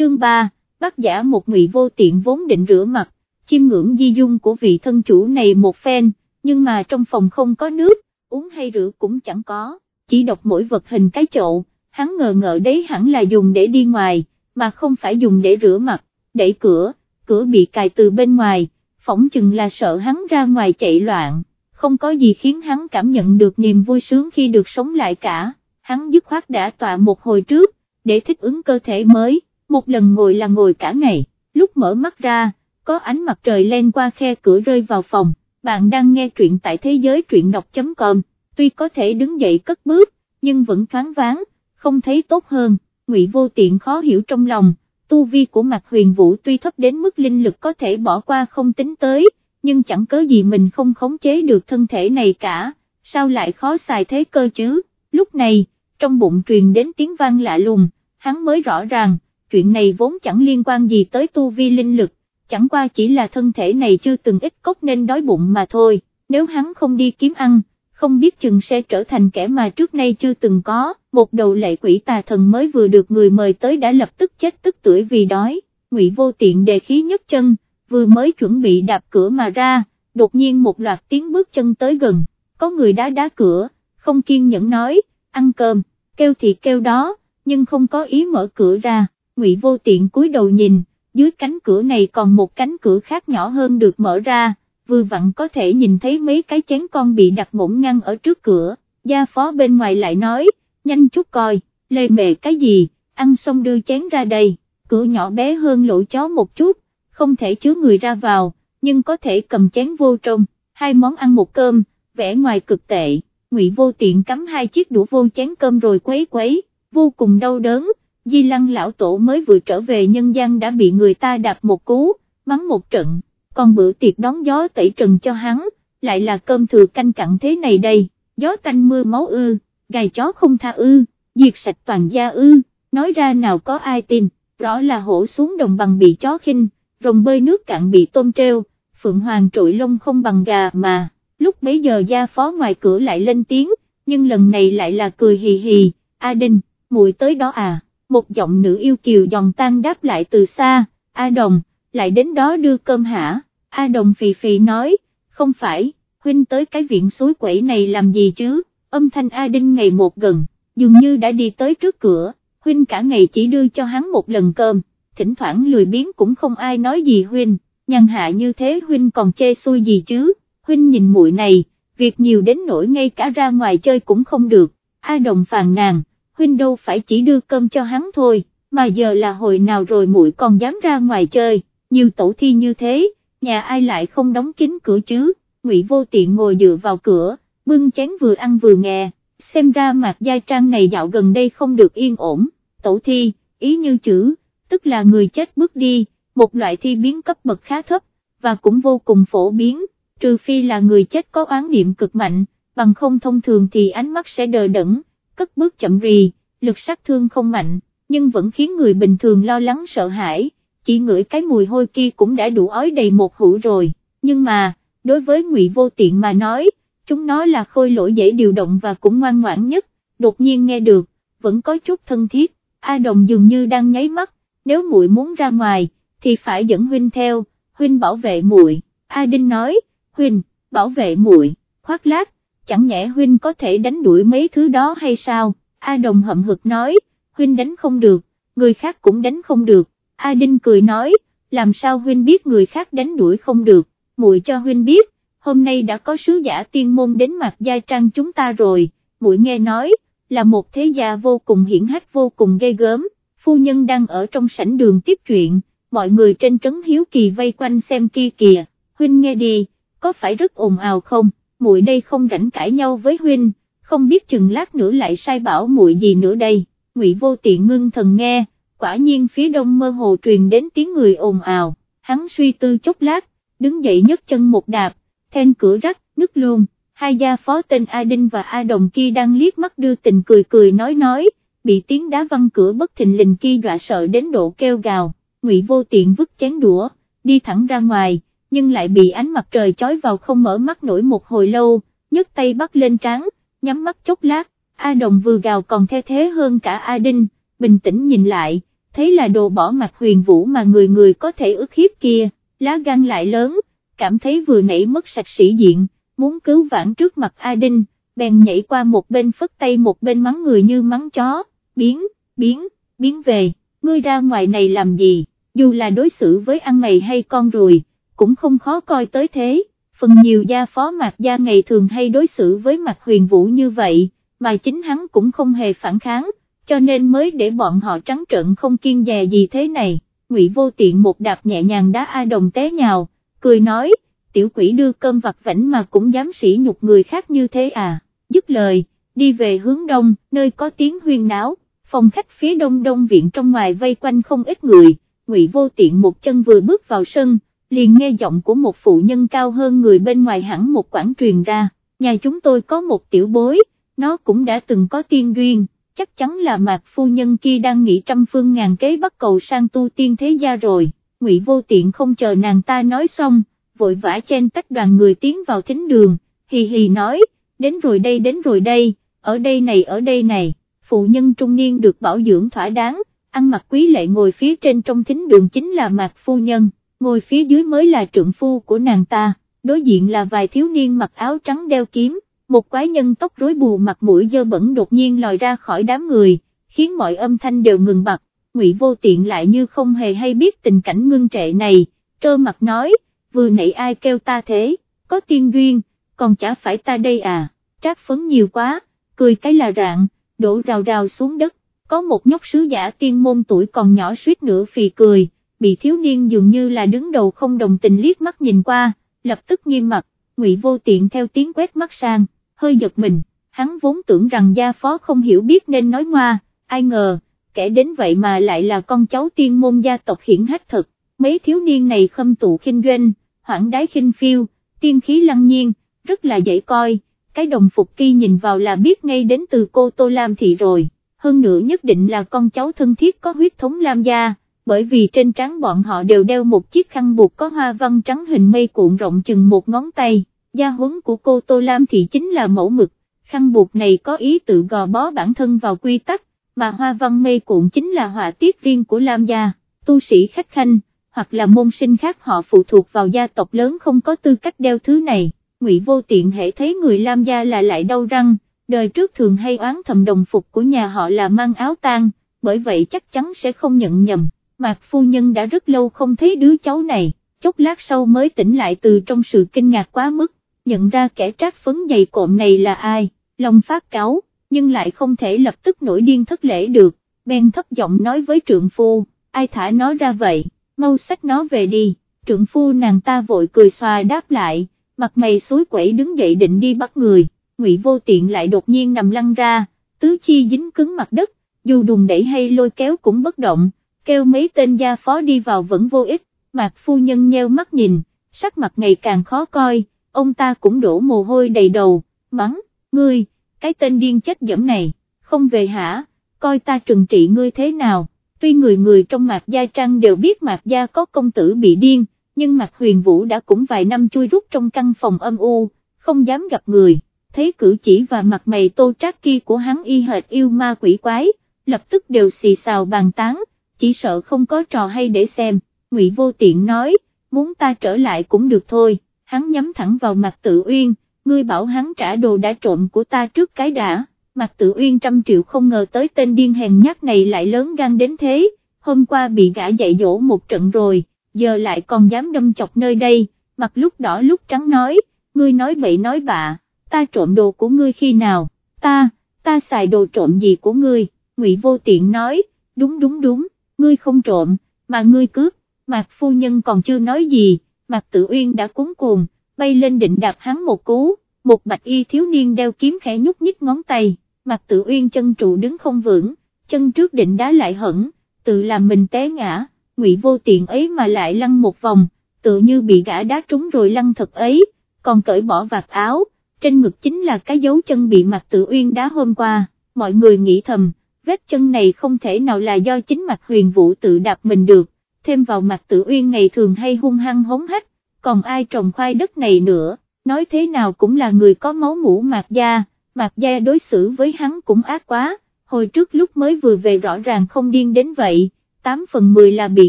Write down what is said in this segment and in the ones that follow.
chương 3, bác giả một ngụy vô tiện vốn định rửa mặt, chiêm ngưỡng di dung của vị thân chủ này một phen, nhưng mà trong phòng không có nước, uống hay rửa cũng chẳng có, chỉ đọc mỗi vật hình cái chậu, hắn ngờ ngợ đấy hẳn là dùng để đi ngoài, mà không phải dùng để rửa mặt, đẩy cửa, cửa bị cài từ bên ngoài, phỏng chừng là sợ hắn ra ngoài chạy loạn, không có gì khiến hắn cảm nhận được niềm vui sướng khi được sống lại cả, hắn dứt khoát đã tọa một hồi trước, để thích ứng cơ thể mới, một lần ngồi là ngồi cả ngày, lúc mở mắt ra, có ánh mặt trời len qua khe cửa rơi vào phòng, bạn đang nghe truyện tại thế giới truyện đọc.com, tuy có thể đứng dậy cất bước, nhưng vẫn thoáng váng, không thấy tốt hơn, ngụy vô tiện khó hiểu trong lòng, tu vi của mặt huyền vũ tuy thấp đến mức linh lực có thể bỏ qua không tính tới, nhưng chẳng cớ gì mình không khống chế được thân thể này cả, sao lại khó xài thế cơ chứ, lúc này, trong bụng truyền đến tiếng vang lạ lùng, hắn mới rõ ràng, chuyện này vốn chẳng liên quan gì tới tu vi linh lực, chẳng qua chỉ là thân thể này chưa từng ít cốc nên đói bụng mà thôi, nếu hắn không đi kiếm ăn, không biết chừng sẽ trở thành kẻ mà trước nay chưa từng có, một đầu lệ quỷ tà thần mới vừa được người mời tới đã lập tức chết tức tuổi vì đói, ngụy vô tiện đề khí nhất chân, vừa mới chuẩn bị đạp cửa mà ra, đột nhiên một loạt tiếng bước chân tới gần, có người đá đá cửa, không kiên nhẫn nói, ăn cơm, kêu thì kêu đó, nhưng không có ý mở cửa ra, ngụy vô tiện cúi đầu nhìn, dưới cánh cửa này còn một cánh cửa khác nhỏ hơn được mở ra, vừa vặn có thể nhìn thấy mấy cái chén con bị đặt ngổn ngăn ở trước cửa, gia phó bên ngoài lại nói, nhanh chút coi, lê mề cái gì, ăn xong đưa chén ra đây, cửa nhỏ bé hơn lỗ chó một chút, không thể chứa người ra vào, nhưng có thể cầm chén vô trong, hai món ăn một cơm, vẻ ngoài cực tệ, ngụy vô tiện cắm hai chiếc đũa vô chén cơm rồi quấy quấy, vô cùng đau đớn, di lăng lão tổ mới vừa trở về nhân gian đã bị người ta đạp một cú, mắng một trận. Còn bữa tiệc đón gió tẩy trần cho hắn, lại là cơm thừa canh cặn thế này đây, gió tanh mưa máu ư, gài chó không tha ư, diệt sạch toàn gia ư, nói ra nào có ai tin, rõ là hổ xuống đồng bằng bị chó khinh, rồng bơi nước cạn bị tôm treo, phượng hoàng trội lông không bằng gà mà, lúc bấy giờ gia phó ngoài cửa lại lên tiếng, nhưng lần này lại là cười hì hì, A Đinh, muội tới đó à, một giọng nữ yêu kiều giòn tan đáp lại từ xa, A Đồng, lại đến đó đưa cơm hả, A Đồng phì phì nói, không phải, huynh tới cái viện suối quẩy này làm gì chứ, âm thanh A Đinh ngày một gần, dường như đã đi tới trước cửa, huynh cả ngày chỉ đưa cho hắn một lần cơm, thỉnh thoảng lười biếng cũng không ai nói gì huynh, nhàn hạ như thế huynh còn chê xui gì chứ, huynh nhìn muội này, việc nhiều đến nỗi ngay cả ra ngoài chơi cũng không được, A Đồng phàn nàn, huynh đâu phải chỉ đưa cơm cho hắn thôi, mà giờ là hồi nào rồi muội còn dám ra ngoài chơi nhiều tổ thi như thế, nhà ai lại không đóng kín cửa chứ, Ngụy Vô Tiện ngồi dựa vào cửa, bưng chén vừa ăn vừa nghe, xem ra mặt gia trang này dạo gần đây không được yên ổn, tổ thi, ý như chữ, tức là người chết bước đi, một loại thi biến cấp bậc khá thấp, và cũng vô cùng phổ biến, trừ phi là người chết có oán niệm cực mạnh, bằng không thông thường thì ánh mắt sẽ đờ đẫn, cất bước chậm rì, lực sát thương không mạnh, nhưng vẫn khiến người bình thường lo lắng sợ hãi. Chỉ ngửi cái mùi hôi kia cũng đã đủ ói đầy một hũ rồi, nhưng mà, đối với ngụy vô tiện mà nói, chúng nó là khôi lỗi dễ điều động và cũng ngoan ngoãn nhất, đột nhiên nghe được, vẫn có chút thân thiết, A Đồng dường như đang nháy mắt, nếu muội muốn ra ngoài, thì phải dẫn huynh theo, huynh bảo vệ muội. A Đinh nói, huynh, bảo vệ muội, khoác lát chẳng nhẽ huynh có thể đánh đuổi mấy thứ đó hay sao, A Đồng hậm hực nói, huynh đánh không được, người khác cũng đánh không được, A Đinh cười nói, làm sao huynh biết người khác đánh đuổi không được, muội cho huynh biết, hôm nay đã có sứ giả tiên môn đến mặt gia trang chúng ta rồi, muội nghe nói, là một thế gia vô cùng hiển hách vô cùng ghê gớm, phu nhân đang ở trong sảnh đường tiếp chuyện, mọi người trên trấn hiếu kỳ vây quanh xem kia kìa, huynh nghe đi, có phải rất ồn ào không, muội đây không rảnh cãi nhau với huynh, không biết chừng lát nữa lại sai bảo muội gì nữa đây, ngụy vô tiện ngưng thần nghe, quả nhiên phía đông mơ hồ truyền đến tiếng người ồn ào, hắn suy tư chốc lát, đứng dậy nhấc chân một đạp, then cửa rắc, nứt luôn, hai gia phó tên A Đinh và A Đồng kia đang liếc mắt đưa tình cười cười nói nói, bị tiếng đá văng cửa bất thình lình kia dọa sợ đến độ kêu gào, ngụy vô tiện vứt chén đũa, đi thẳng ra ngoài, nhưng lại bị ánh mặt trời chói vào không mở mắt nổi một hồi lâu, nhấc tay bắt lên trán, nhắm mắt chốc lát, A Đồng vừa gào còn the thế hơn cả A Đinh, bình tĩnh nhìn lại, thấy là đồ bỏ mặt huyền vũ mà người người có thể ức hiếp kia, lá gan lại lớn, cảm thấy vừa nãy mất sạch sĩ diện, muốn cứu vãn trước mặt A Đinh, bèn nhảy qua một bên phất tay một bên mắng người như mắng chó, biến, biến, biến về, ngươi ra ngoài này làm gì, dù là đối xử với ăn mày hay con ruồi, cũng không khó coi tới thế, phần nhiều gia phó mạc gia ngày thường hay đối xử với mặt huyền vũ như vậy, mà chính hắn cũng không hề phản kháng, cho nên mới để bọn họ trắng trợn không kiên dè gì thế này, ngụy vô tiện một đạp nhẹ nhàng đá A đồng té nhào, cười nói, tiểu quỷ đưa cơm vặt vảnh mà cũng dám sỉ nhục người khác như thế à, dứt lời, đi về hướng đông, nơi có tiếng huyên náo, phòng khách phía đông đông viện trong ngoài vây quanh không ít người, ngụy vô tiện một chân vừa bước vào sân, liền nghe giọng của một phụ nhân cao hơn người bên ngoài hẳn một quảng truyền ra, nhà chúng tôi có một tiểu bối, nó cũng đã từng có tiên duyên, chắc chắn là mạc phu nhân kia đang nghĩ trăm phương ngàn kế bắt cầu sang tu tiên thế gia rồi, ngụy vô tiện không chờ nàng ta nói xong, vội vã chen tách đoàn người tiến vào thính đường, hì hì nói, đến rồi đây đến rồi đây, ở đây này ở đây này, phụ nhân trung niên được bảo dưỡng thỏa đáng, ăn mặc quý lệ ngồi phía trên trong thính đường chính là mạc phu nhân, ngồi phía dưới mới là trượng phu của nàng ta, đối diện là vài thiếu niên mặc áo trắng đeo kiếm, một quái nhân tóc rối bù mặt mũi dơ bẩn đột nhiên lòi ra khỏi đám người, khiến mọi âm thanh đều ngừng bặt, ngụy vô tiện lại như không hề hay biết tình cảnh ngưng trệ này, trơ mặt nói, vừa nãy ai kêu ta thế, có tiên duyên, còn chả phải ta đây à, trác phấn nhiều quá, cười cái là rạng, đổ rào rào xuống đất, có một nhóc sứ giả tiên môn tuổi còn nhỏ suýt nữa phì cười, bị thiếu niên dường như là đứng đầu không đồng tình liếc mắt nhìn qua, lập tức nghiêm mặt, ngụy vô tiện theo tiếng quét mắt sang, hơi giật mình, hắn vốn tưởng rằng gia phó không hiểu biết nên nói ngoa, ai ngờ, kẻ đến vậy mà lại là con cháu tiên môn gia tộc hiển hách thật mấy thiếu niên này khâm tụ khinh doanh, hoảng đái khinh phiêu, tiên khí lăng nhiên, rất là dễ coi, cái đồng phục kia nhìn vào là biết ngay đến từ cô Tô Lam Thị rồi, hơn nữa nhất định là con cháu thân thiết có huyết thống Lam gia, bởi vì trên trán bọn họ đều đeo một chiếc khăn buộc có hoa văn trắng hình mây cuộn rộng chừng một ngón tay, gia huấn của cô Tô Lam Thị chính là mẫu mực, khăn buộc này có ý tự gò bó bản thân vào quy tắc, mà hoa văn mây cuộn chính là họa tiết riêng của Lam gia, tu sĩ khách khanh hoặc là môn sinh khác họ phụ thuộc vào gia tộc lớn không có tư cách đeo thứ này, ngụy vô tiện hệ thấy người Lam gia là lại đau răng, đời trước thường hay oán thầm đồng phục của nhà họ là mang áo tang, bởi vậy chắc chắn sẽ không nhận nhầm, mạc phu nhân đã rất lâu không thấy đứa cháu này, chốc lát sau mới tỉnh lại từ trong sự kinh ngạc quá mức, nhận ra kẻ trác phấn dày cộm này là ai, lòng phát cáo, nhưng lại không thể lập tức nổi điên thất lễ được, bèn thấp giọng nói với trượng phu, ai thả nó ra vậy mau xách nó về đi, trượng phu nàng ta vội cười xòa đáp lại, mặt mày suối quẩy đứng dậy định đi bắt người, ngụy vô tiện lại đột nhiên nằm lăn ra, tứ chi dính cứng mặt đất, dù đùng đẩy hay lôi kéo cũng bất động, kêu mấy tên gia phó đi vào vẫn vô ích, mạc phu nhân nheo mắt nhìn, sắc mặt ngày càng khó coi, ông ta cũng đổ mồ hôi đầy đầu, mắng, ngươi, cái tên điên chết dẫm này, không về hả, coi ta trừng trị ngươi thế nào? Tuy người người trong Mạc Gia Trăng đều biết Mạc Gia có công tử bị điên, nhưng Mạc Huyền Vũ đã cũng vài năm chui rút trong căn phòng âm u, không dám gặp người, thấy cử chỉ và mặt mày tô trác kia của hắn y hệt yêu ma quỷ quái, lập tức đều xì xào bàn tán, chỉ sợ không có trò hay để xem, Ngụy Vô Tiện nói, muốn ta trở lại cũng được thôi, hắn nhắm thẳng vào mặt tự uyên, ngươi bảo hắn trả đồ đã trộm của ta trước cái đã. mặt Tự Uyên trăm triệu không ngờ tới tên điên hèn nhát này lại lớn gan đến thế, hôm qua bị gã dạy dỗ một trận rồi, giờ lại còn dám đâm chọc nơi đây, mặt lúc đỏ lúc trắng nói, ngươi nói bậy nói bạ, ta trộm đồ của ngươi khi nào, ta, ta xài đồ trộm gì của ngươi, Ngụy Vô Tiện nói, đúng đúng đúng, ngươi không trộm, mà ngươi cướp, Mạc Phu Nhân còn chưa nói gì, Mạc Tự Uyên đã cuốn cuồng, bay lên định đạp hắn một cú, một bạch y thiếu niên đeo kiếm khẽ nhúc nhích ngón tay, mạc tự uyên chân trụ đứng không vững, chân trước định đá lại hẳn, tự làm mình té ngã, ngụy vô tiện ấy mà lại lăn một vòng, tự như bị gã đá trúng rồi lăn thật ấy, còn cởi bỏ vạt áo, trên ngực chính là cái dấu chân bị mạc tự uyên đá hôm qua, mọi người nghĩ thầm, vết chân này không thể nào là do chính mặt huyền vũ tự đạp mình được, thêm vào mặt tự uyên ngày thường hay hung hăng hống hách, còn ai trồng khoai đất này nữa, nói thế nào cũng là người có máu mũ mạc da Mạc Gia đối xử với hắn cũng ác quá, hồi trước lúc mới vừa về rõ ràng không điên đến vậy, 8 phần 10 là bị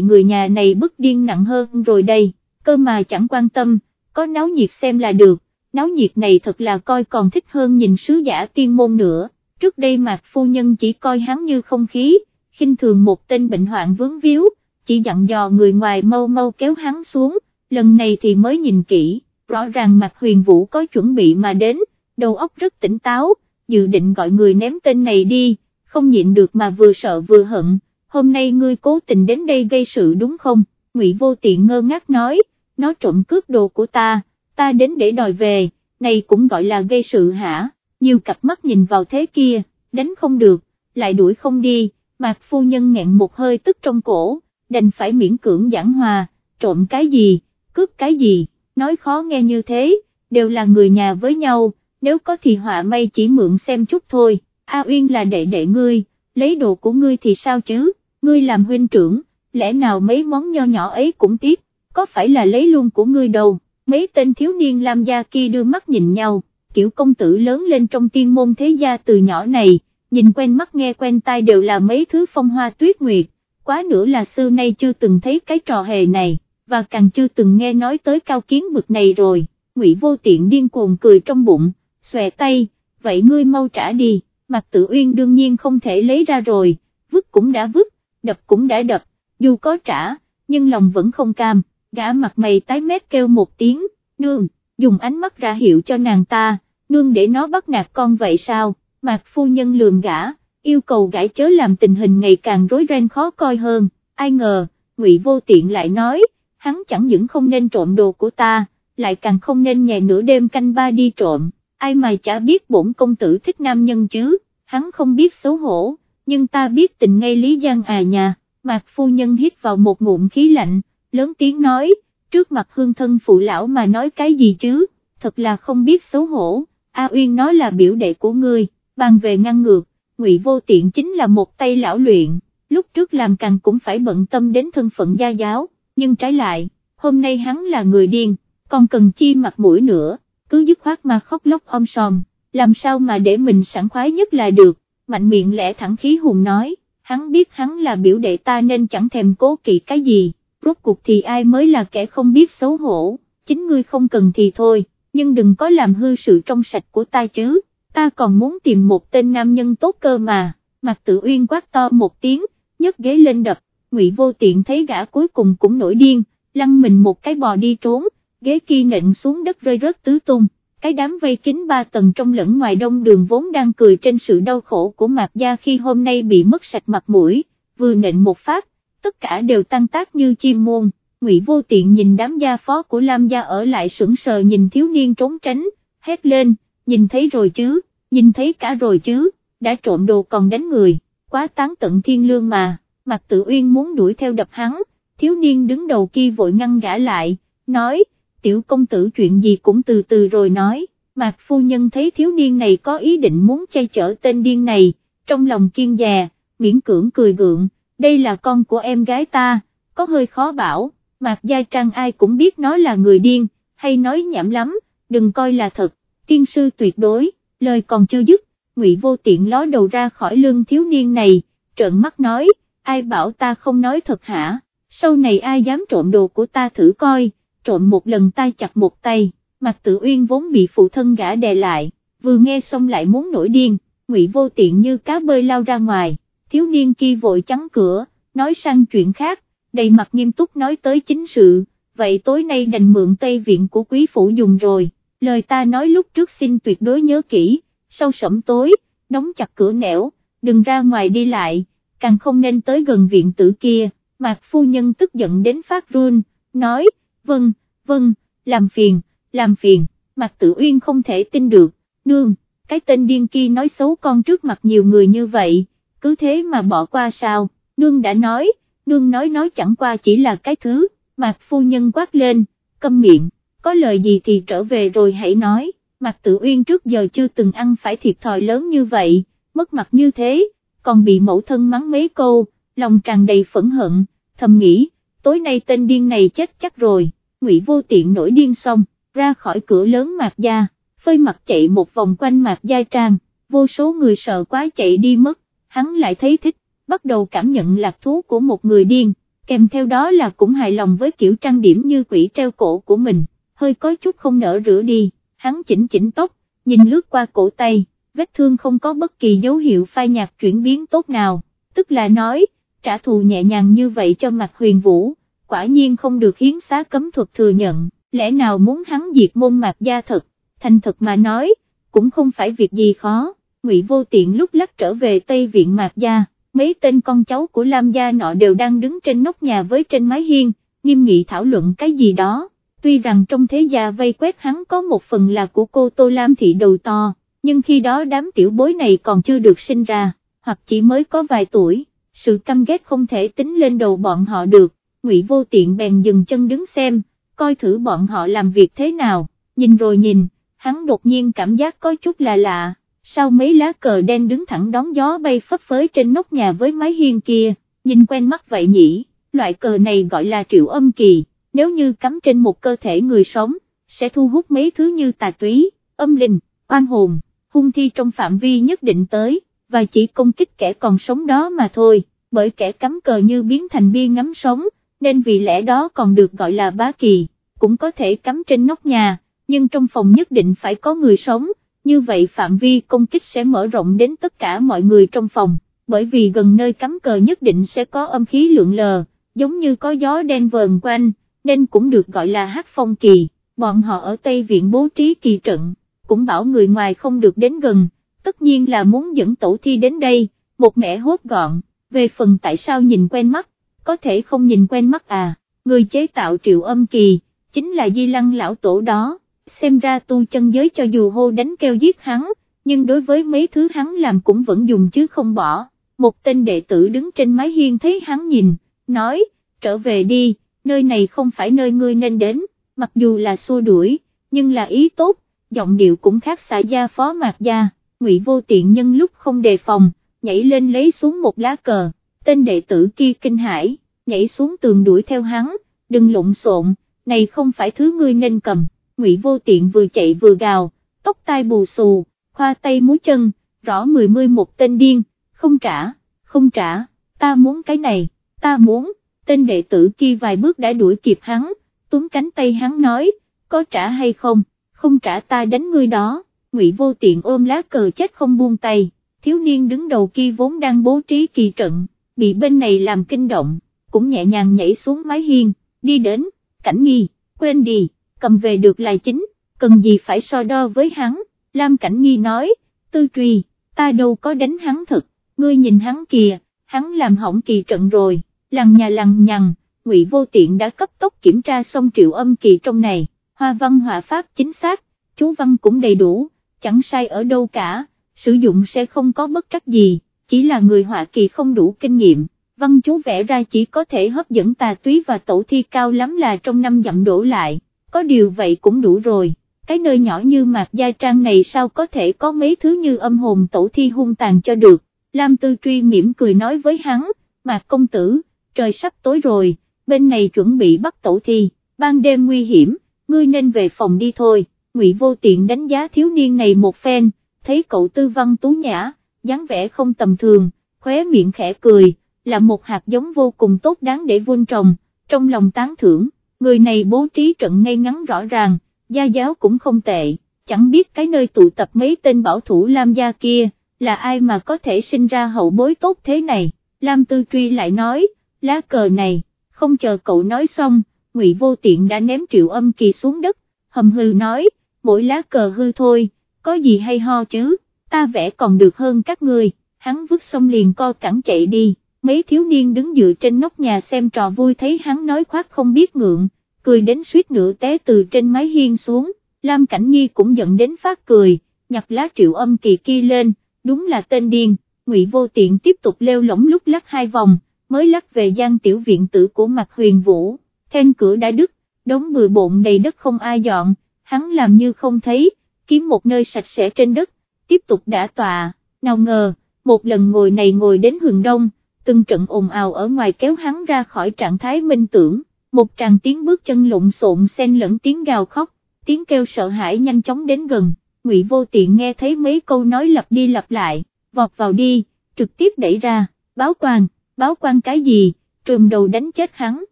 người nhà này bức điên nặng hơn rồi đây, cơ mà chẳng quan tâm, có náo nhiệt xem là được, náo nhiệt này thật là coi còn thích hơn nhìn sứ giả tiên môn nữa, trước đây mạc phu nhân chỉ coi hắn như không khí, khinh thường một tên bệnh hoạn vướng víu, chỉ dặn dò người ngoài mau mau kéo hắn xuống, lần này thì mới nhìn kỹ, rõ ràng Mạc huyền vũ có chuẩn bị mà đến, đầu óc rất tỉnh táo, dự định gọi người ném tên này đi, không nhịn được mà vừa sợ vừa hận, hôm nay ngươi cố tình đến đây gây sự đúng không, ngụy vô tiện ngơ ngác nói, nó trộm cướp đồ của ta, ta đến để đòi về, này cũng gọi là gây sự hả, nhiều cặp mắt nhìn vào thế kia, đánh không được, lại đuổi không đi, mạc phu nhân nghẹn một hơi tức trong cổ, đành phải miễn cưỡng giảng hòa, trộm cái gì, cướp cái gì, nói khó nghe như thế, đều là người nhà với nhau, nếu có thì họa may chỉ mượn xem chút thôi, A Uyên là đệ đệ ngươi, lấy đồ của ngươi thì sao chứ, ngươi làm huynh trưởng, lẽ nào mấy món nho nhỏ ấy cũng tiếc, có phải là lấy luôn của ngươi đâu, mấy tên thiếu niên làm gia kia đưa mắt nhìn nhau, kiểu công tử lớn lên trong tiên môn thế gia từ nhỏ này, nhìn quen mắt nghe quen tai đều là mấy thứ phong hoa tuyết nguyệt, quá nữa là xưa nay chưa từng thấy cái trò hề này, và càng chưa từng nghe nói tới cao kiến bực này rồi, ngụy vô tiện điên cuồng cười trong bụng, xòe tay, vậy ngươi mau trả đi, mặt tự uyên đương nhiên không thể lấy ra rồi, vứt cũng đã vứt, đập cũng đã đập, dù có trả, nhưng lòng vẫn không cam, gã mặt mày tái mét kêu một tiếng, nương, dùng ánh mắt ra hiệu cho nàng ta, nương để nó bắt nạt con vậy sao, mạc phu nhân lườm gã, yêu cầu gã chớ làm tình hình ngày càng rối ren khó coi hơn, ai ngờ, ngụy vô tiện lại nói, hắn chẳng những không nên trộm đồ của ta, lại càng không nên nhè nửa đêm canh ba đi trộm, ai mà chả biết bổn công tử thích nam nhân chứ, hắn không biết xấu hổ, nhưng ta biết tình ngay Lý Giang à nhà, mạc phu nhân hít vào một ngụm khí lạnh, lớn tiếng nói, trước mặt hương thân phụ lão mà nói cái gì chứ, thật là không biết xấu hổ, A Uyên nói là biểu đệ của ngươi, bàn về ngăn ngược, ngụy vô tiện chính là một tay lão luyện, lúc trước làm càng cũng phải bận tâm đến thân phận gia giáo, nhưng trái lại, hôm nay hắn là người điên, còn cần chi mặt mũi nữa, cứ dứt khoát mà khóc lóc om sòm, làm sao mà để mình sẵn khoái nhất là được, mạnh miệng lẽ thẳng khí hùng nói, hắn biết hắn là biểu đệ ta nên chẳng thèm cố kỵ cái gì, rốt cuộc thì ai mới là kẻ không biết xấu hổ, chính ngươi không cần thì thôi, nhưng đừng có làm hư sự trong sạch của ta chứ, ta còn muốn tìm một tên nam nhân tốt cơ mà, mặt tự uyên quát to một tiếng, nhấc ghế lên đập, ngụy vô tiện thấy gã cuối cùng cũng nổi điên, lăn mình một cái bò đi trốn, ghế kia nện xuống đất rơi rớt tứ tung, cái đám vây kính ba tầng trong lẫn ngoài đông đường vốn đang cười trên sự đau khổ của Mạc Gia khi hôm nay bị mất sạch mặt mũi, vừa nện một phát, tất cả đều tăng tác như chim muôn. Ngụy Vô Tiện nhìn đám gia phó của Lam gia ở lại sững sờ nhìn thiếu niên trốn tránh, hét lên, nhìn thấy rồi chứ, nhìn thấy cả rồi chứ, đã trộm đồ còn đánh người, quá tán tận thiên lương mà, Mạc Tự Uyên muốn đuổi theo đập hắn, thiếu niên đứng đầu kia vội ngăn gã lại, nói, tiểu công tử chuyện gì cũng từ từ rồi nói, mạc phu nhân thấy thiếu niên này có ý định muốn chay chở tên điên này, trong lòng kiên già, miễn cưỡng cười gượng, đây là con của em gái ta, có hơi khó bảo, mạc gia trang ai cũng biết nó là người điên, hay nói nhảm lắm, đừng coi là thật, tiên sư tuyệt đối, lời còn chưa dứt, ngụy vô tiện ló đầu ra khỏi lưng thiếu niên này, trợn mắt nói, ai bảo ta không nói thật hả, sau này ai dám trộm đồ của ta thử coi trộm một lần tay chặt một tay, mặt tự uyên vốn bị phụ thân gã đè lại, vừa nghe xong lại muốn nổi điên, ngụy vô tiện như cá bơi lao ra ngoài, thiếu niên kia vội trắng cửa, nói sang chuyện khác, đầy mặt nghiêm túc nói tới chính sự, vậy tối nay đành mượn tây viện của quý phủ dùng rồi, lời ta nói lúc trước xin tuyệt đối nhớ kỹ, sau sẩm tối, đóng chặt cửa nẻo, đừng ra ngoài đi lại, càng không nên tới gần viện tử kia, mạc phu nhân tức giận đến phát run, nói, vâng, vâng, làm phiền, làm phiền, mặt tử uyên không thể tin được, nương, cái tên điên kia nói xấu con trước mặt nhiều người như vậy, cứ thế mà bỏ qua sao, nương đã nói, nương nói nói chẳng qua chỉ là cái thứ, mặt phu nhân quát lên, câm miệng, có lời gì thì trở về rồi hãy nói, mặt tự uyên trước giờ chưa từng ăn phải thiệt thòi lớn như vậy, mất mặt như thế, còn bị mẫu thân mắng mấy câu, lòng tràn đầy phẫn hận, thầm nghĩ, tối nay tên điên này chết chắc rồi, ngụy vô tiện nổi điên xong, ra khỏi cửa lớn mạc gia, phơi mặt chạy một vòng quanh mạc gia trang, vô số người sợ quá chạy đi mất, hắn lại thấy thích, bắt đầu cảm nhận lạc thú của một người điên, kèm theo đó là cũng hài lòng với kiểu trang điểm như quỷ treo cổ của mình, hơi có chút không nở rửa đi, hắn chỉnh chỉnh tóc, nhìn lướt qua cổ tay, vết thương không có bất kỳ dấu hiệu phai nhạt chuyển biến tốt nào, tức là nói, trả thù nhẹ nhàng như vậy cho mặt huyền vũ, quả nhiên không được hiến xá cấm thuật thừa nhận, lẽ nào muốn hắn diệt môn mạc gia thật, thành thật mà nói, cũng không phải việc gì khó, ngụy vô tiện lúc lắc trở về Tây Viện mạc gia, mấy tên con cháu của Lam gia nọ đều đang đứng trên nóc nhà với trên mái hiên, nghiêm nghị thảo luận cái gì đó, tuy rằng trong thế gia vây quét hắn có một phần là của cô Tô Lam thị đầu to, nhưng khi đó đám tiểu bối này còn chưa được sinh ra, hoặc chỉ mới có vài tuổi, sự căm ghét không thể tính lên đầu bọn họ được, ngụy vô tiện bèn dừng chân đứng xem, coi thử bọn họ làm việc thế nào, nhìn rồi nhìn, hắn đột nhiên cảm giác có chút là lạ, sau mấy lá cờ đen đứng thẳng đón gió bay phấp phới trên nóc nhà với mái hiên kia, nhìn quen mắt vậy nhỉ, loại cờ này gọi là triệu âm kỳ, nếu như cắm trên một cơ thể người sống, sẽ thu hút mấy thứ như tà túy, âm linh, oan hồn, hung thi trong phạm vi nhất định tới, và chỉ công kích kẻ còn sống đó mà thôi, bởi kẻ cắm cờ như biến thành bia ngắm sống, nên vì lẽ đó còn được gọi là bá kỳ, cũng có thể cắm trên nóc nhà, nhưng trong phòng nhất định phải có người sống, như vậy phạm vi công kích sẽ mở rộng đến tất cả mọi người trong phòng, bởi vì gần nơi cắm cờ nhất định sẽ có âm khí lượng lờ, giống như có gió đen vờn quanh, nên cũng được gọi là hát phong kỳ, bọn họ ở Tây Viện bố trí kỳ trận, cũng bảo người ngoài không được đến gần, tất nhiên là muốn dẫn tổ thi đến đây, một mẻ hốt gọn, về phần tại sao nhìn quen mắt, có thể không nhìn quen mắt à, người chế tạo triệu âm kỳ, chính là di lăng lão tổ đó, xem ra tu chân giới cho dù hô đánh kêu giết hắn, nhưng đối với mấy thứ hắn làm cũng vẫn dùng chứ không bỏ, một tên đệ tử đứng trên mái hiên thấy hắn nhìn, nói, trở về đi, nơi này không phải nơi ngươi nên đến, mặc dù là xua đuổi, nhưng là ý tốt, giọng điệu cũng khác xả gia phó mạc gia, ngụy vô tiện nhân lúc không đề phòng, nhảy lên lấy xuống một lá cờ, tên đệ tử kia kinh hãi, nhảy xuống tường đuổi theo hắn, đừng lộn xộn, này không phải thứ ngươi nên cầm, ngụy vô tiện vừa chạy vừa gào, tóc tai bù xù, khoa tay múi chân, rõ mười mươi một tên điên, không trả, không trả, ta muốn cái này, ta muốn, tên đệ tử kia vài bước đã đuổi kịp hắn, túm cánh tay hắn nói, có trả hay không, không trả ta đánh ngươi đó, ngụy vô tiện ôm lá cờ chết không buông tay, thiếu niên đứng đầu kia vốn đang bố trí kỳ trận, bị bên này làm kinh động, cũng nhẹ nhàng nhảy xuống mái hiên, đi đến, cảnh nghi, quên đi, cầm về được là chính, cần gì phải so đo với hắn, Lam cảnh nghi nói, tư truy, ta đâu có đánh hắn thật, ngươi nhìn hắn kìa, hắn làm hỏng kỳ trận rồi, lằng nhà lằng nhằng, ngụy vô tiện đã cấp tốc kiểm tra xong triệu âm kỳ trong này, hoa văn họa pháp chính xác, chú văn cũng đầy đủ, chẳng sai ở đâu cả, sử dụng sẽ không có bất trắc gì, chỉ là người họa kỳ không đủ kinh nghiệm, văn chú vẽ ra chỉ có thể hấp dẫn tà túy và tổ thi cao lắm là trong năm dặm đổ lại, có điều vậy cũng đủ rồi, cái nơi nhỏ như mạc gia trang này sao có thể có mấy thứ như âm hồn tổ thi hung tàn cho được, Lam Tư Truy mỉm cười nói với hắn, mạc công tử, trời sắp tối rồi, bên này chuẩn bị bắt tổ thi, ban đêm nguy hiểm, ngươi nên về phòng đi thôi, Ngụy Vô Tiện đánh giá thiếu niên này một phen, thấy cậu tư văn tú nhã, dáng vẻ không tầm thường, khóe miệng khẽ cười, là một hạt giống vô cùng tốt đáng để vun trồng, trong lòng tán thưởng, người này bố trí trận ngay ngắn rõ ràng, gia giáo cũng không tệ, chẳng biết cái nơi tụ tập mấy tên bảo thủ Lam gia kia, là ai mà có thể sinh ra hậu bối tốt thế này, Lam Tư Truy lại nói, lá cờ này, không chờ cậu nói xong, Ngụy Vô Tiện đã ném triệu âm kỳ xuống đất, hầm hư nói, mỗi lá cờ hư thôi, có gì hay ho chứ, ta vẽ còn được hơn các người. hắn vứt xong liền co cẳng chạy đi, mấy thiếu niên đứng dựa trên nóc nhà xem trò vui thấy hắn nói khoác không biết ngượng, cười đến suýt nửa té từ trên mái hiên xuống, Lam Cảnh Nghi cũng giận đến phát cười, nhặt lá triệu âm kỳ kia lên, đúng là tên điên, Ngụy Vô Tiện tiếp tục leo lỏng lúc lắc hai vòng, mới lắc về gian tiểu viện tử của mặt huyền vũ, then cửa đã đứt, đống bừa bộn đầy đất không ai dọn, hắn làm như không thấy, kiếm một nơi sạch sẽ trên đất, tiếp tục đã tòa, nào ngờ, một lần ngồi này ngồi đến hừng đông, từng trận ồn ào ở ngoài kéo hắn ra khỏi trạng thái minh tưởng, một tràng tiếng bước chân lộn xộn xen lẫn tiếng gào khóc, tiếng kêu sợ hãi nhanh chóng đến gần, ngụy vô tiện nghe thấy mấy câu nói lặp đi lặp lại, vọt vào đi, trực tiếp đẩy ra, báo quan, báo quan cái gì, trùm đầu đánh chết hắn,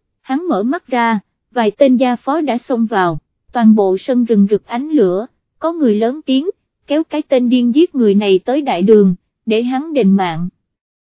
hắn mở mắt ra, vài tên gia phó đã xông vào, toàn bộ sân rừng rực ánh lửa, có người lớn tiếng, kéo cái tên điên giết người này tới đại đường, để hắn đền mạng.